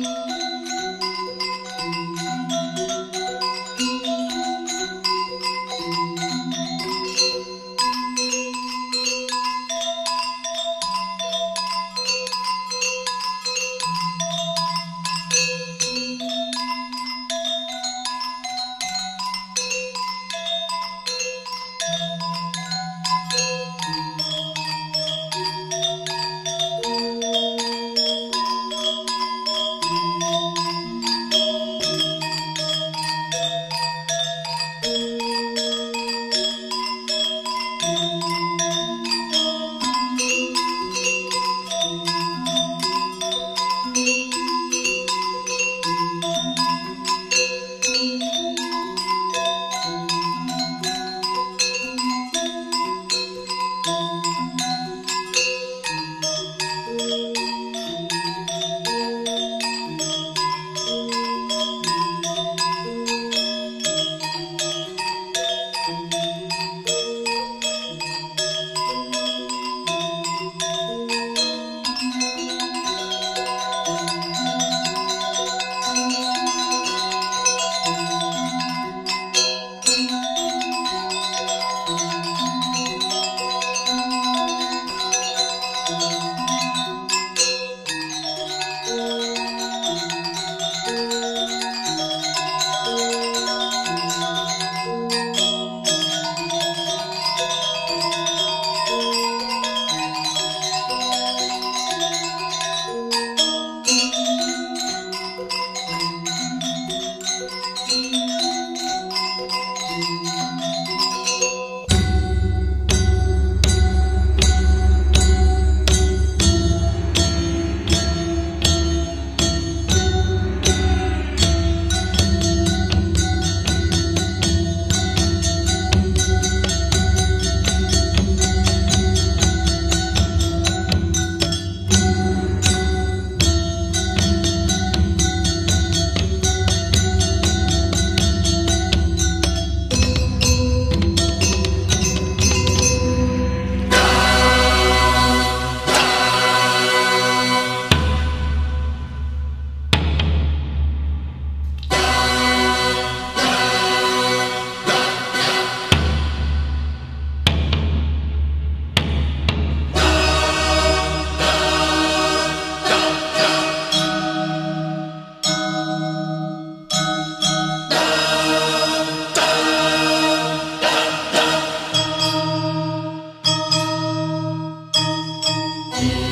Música you.